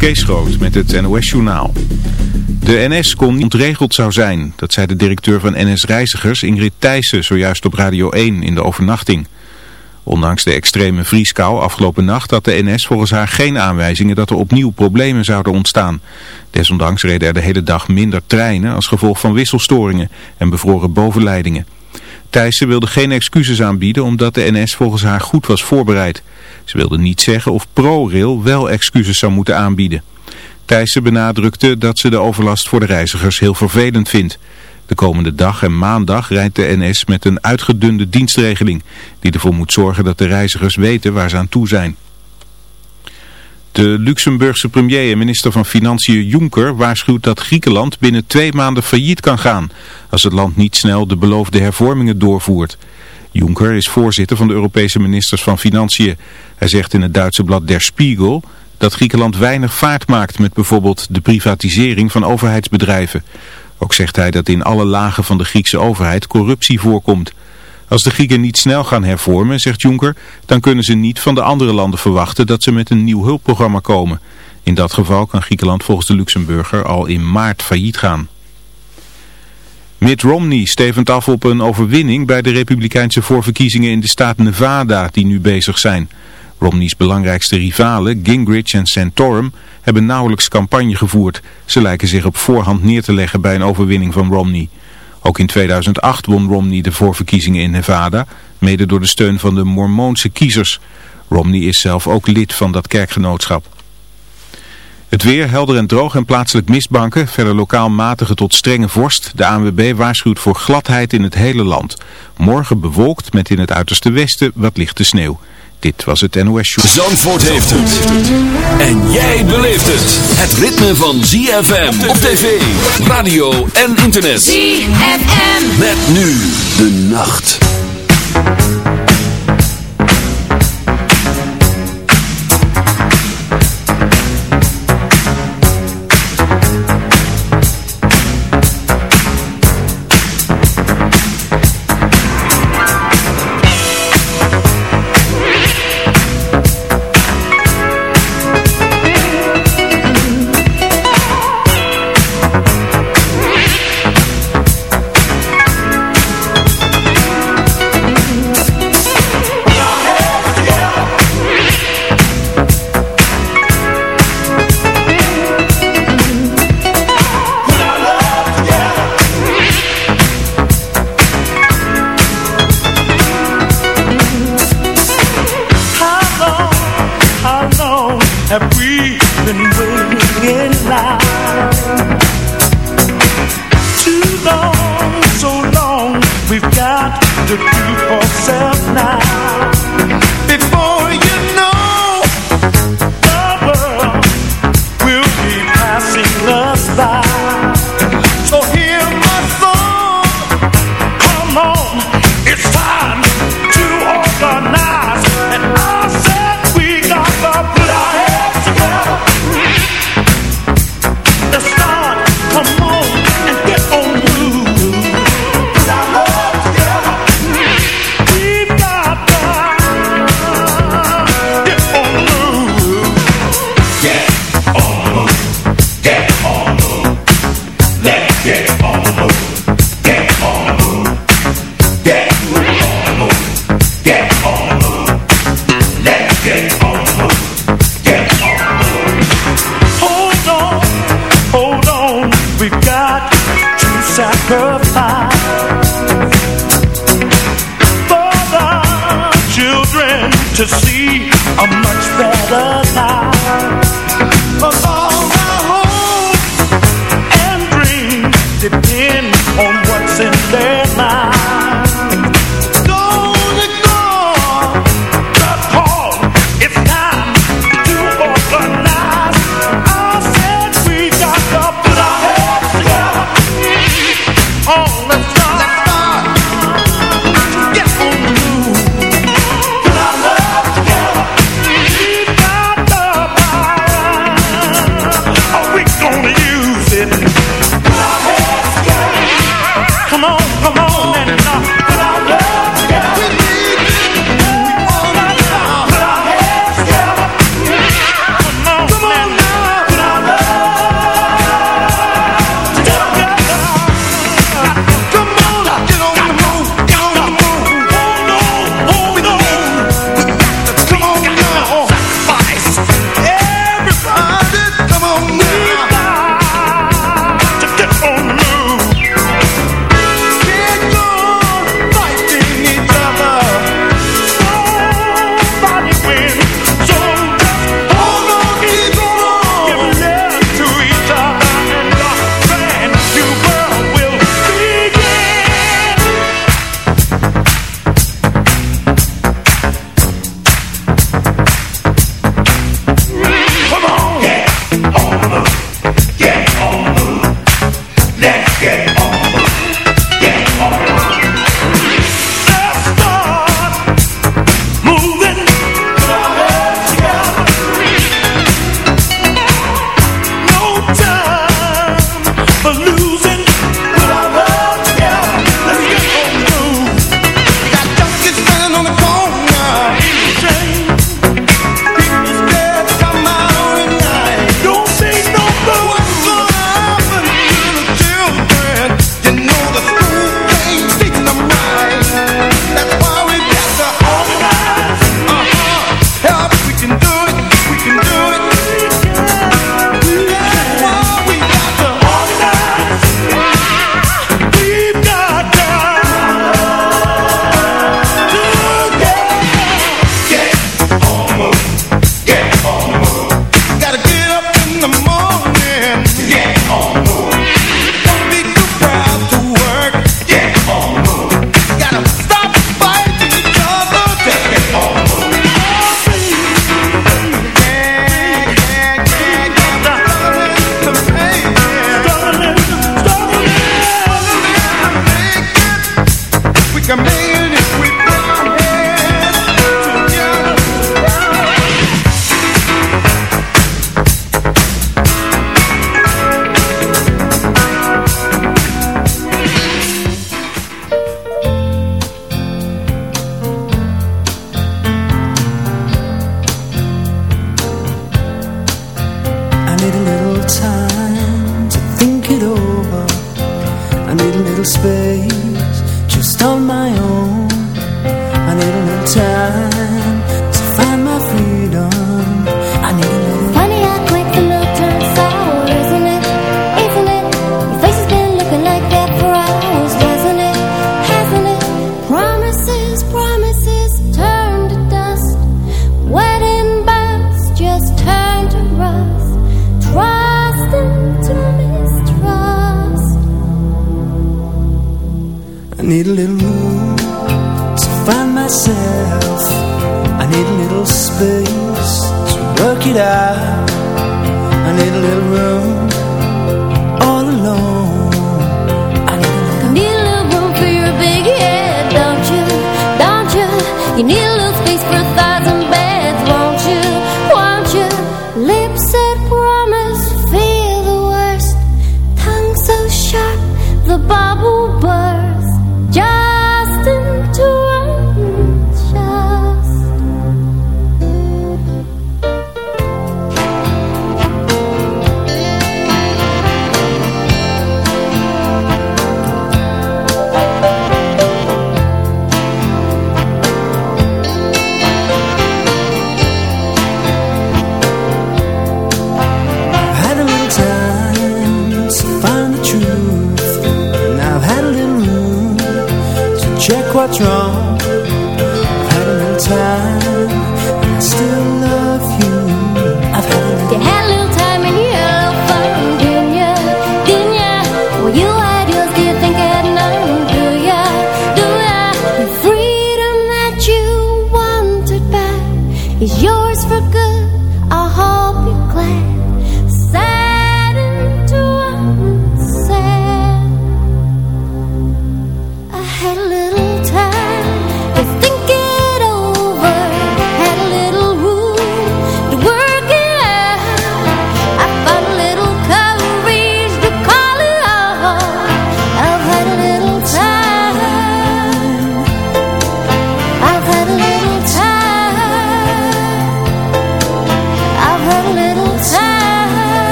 Kees Groot met het NOS-journaal. De NS kon niet ontregeld zou zijn. Dat zei de directeur van NS Reizigers Ingrid Thijssen zojuist op Radio 1 in de overnachting. Ondanks de extreme vrieskou afgelopen nacht had de NS volgens haar geen aanwijzingen dat er opnieuw problemen zouden ontstaan. Desondanks reden er de hele dag minder treinen als gevolg van wisselstoringen en bevroren bovenleidingen. Thijssen wilde geen excuses aanbieden omdat de NS volgens haar goed was voorbereid. Ze wilde niet zeggen of ProRail wel excuses zou moeten aanbieden. Thijssen benadrukte dat ze de overlast voor de reizigers heel vervelend vindt. De komende dag en maandag rijdt de NS met een uitgedunde dienstregeling... die ervoor moet zorgen dat de reizigers weten waar ze aan toe zijn. De Luxemburgse premier en minister van Financiën Juncker waarschuwt dat Griekenland binnen twee maanden failliet kan gaan... als het land niet snel de beloofde hervormingen doorvoert... Juncker is voorzitter van de Europese ministers van Financiën. Hij zegt in het Duitse blad Der Spiegel dat Griekenland weinig vaart maakt met bijvoorbeeld de privatisering van overheidsbedrijven. Ook zegt hij dat in alle lagen van de Griekse overheid corruptie voorkomt. Als de Grieken niet snel gaan hervormen, zegt Juncker, dan kunnen ze niet van de andere landen verwachten dat ze met een nieuw hulpprogramma komen. In dat geval kan Griekenland volgens de Luxemburger al in maart failliet gaan. Mitt Romney stevend af op een overwinning bij de republikeinse voorverkiezingen in de staat Nevada die nu bezig zijn. Romney's belangrijkste rivalen, Gingrich en Santorum, hebben nauwelijks campagne gevoerd. Ze lijken zich op voorhand neer te leggen bij een overwinning van Romney. Ook in 2008 won Romney de voorverkiezingen in Nevada, mede door de steun van de mormoonse kiezers. Romney is zelf ook lid van dat kerkgenootschap. Het weer helder en droog en plaatselijk mistbanken. Verder lokaal matige tot strenge vorst. De ANWB waarschuwt voor gladheid in het hele land. Morgen bewolkt met in het uiterste westen wat lichte sneeuw. Dit was het NOS Show. Zandvoort heeft het. En jij beleeft het. Het ritme van ZFM op tv, radio en internet. ZFM. Met nu de nacht. need a little space.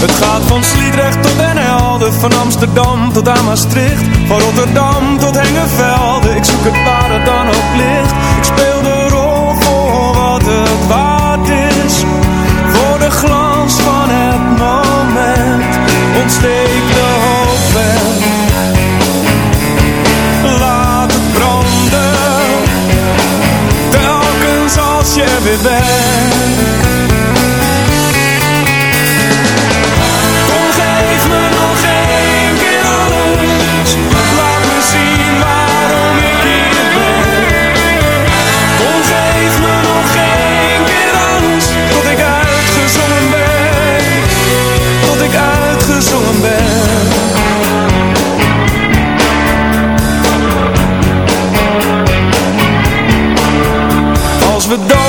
het gaat van Sliedrecht tot Den Helder, van Amsterdam tot aan Maastricht, van Rotterdam tot Hengevelde. Ik zoek het waar het dan ook ligt. Ik speel de rol voor wat het waard is, voor de glans van het moment. Ontsteek de hoop en laat het branden, telkens als je er weer bent.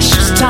precious time.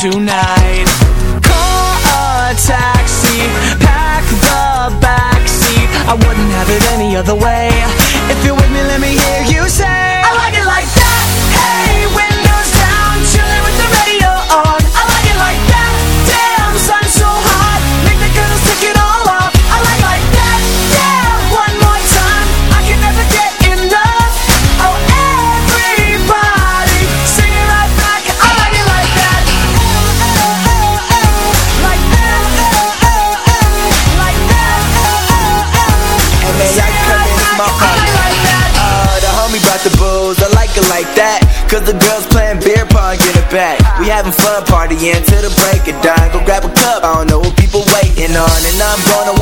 Tonight. Cause the girls playing beer pong, get it back. We having fun partying till the break of dawn. Go grab a cup, I don't know what people waiting on. And I'm gonna